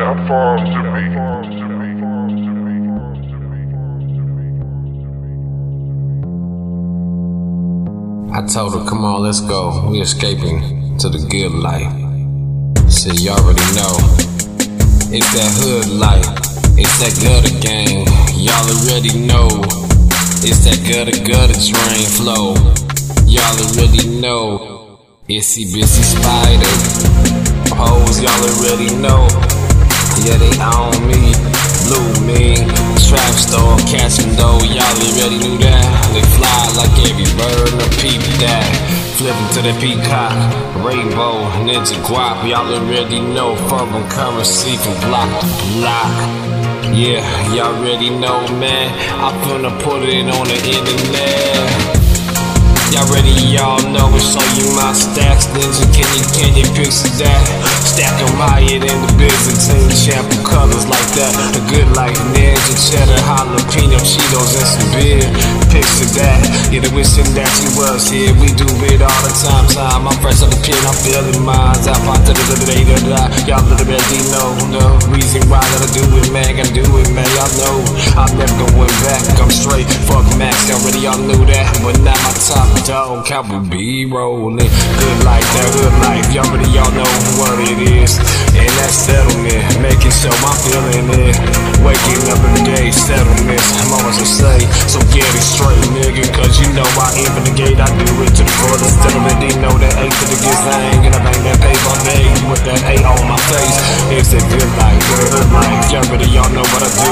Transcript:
To. I told her, come on, let's go. We escaping to the good life. Said, you already know. It's that hood life. It's that gutter gang. Y'all already know. It's that gutter gutter drain flow. Y'all already know. Itsy bitsy spider. Hoes, y'all already know. Yeah, they on me. Blue me. Trap store, catching dough. Y'all already knew that. They fly like every bird in a peep that. Flipping to the peacock. Rainbow, ninja guap. Y'all already know. Foreign currency from block to block. Yeah, y'all already know, man. I'm finna put it on the internet. Y'all ready, y'all know it. Show you my stacks, ninja. Can you, can you picture that? Stack higher than the shampoo colors like that. The good like ninja, cheddar, jalapeno, Cheetos, and some beer. Picture that. Yeah, the wishing that you was here. We do it all the time, time. I'm fresh on the pin, I'm feeling mines. I find to the day to die. Y'all already know the reason why that I do it, man. Gotta do it, man. Y'all know I'm never going back. I'm straight. Fuck Max, already y'all knew that. But now my top dog, cowboy be rolling. Good life, that good life. Y'all already y'all know what it is. And that so my feeling is waking up every day, settlements, always to say. So get it straight, nigga, cause you know I investigate. I do it to the court Still, settlement. They know that ain't to the gets hang, and I bang that paper day with that A on my face. It's a good life, good life. Y'all y'all know what I do.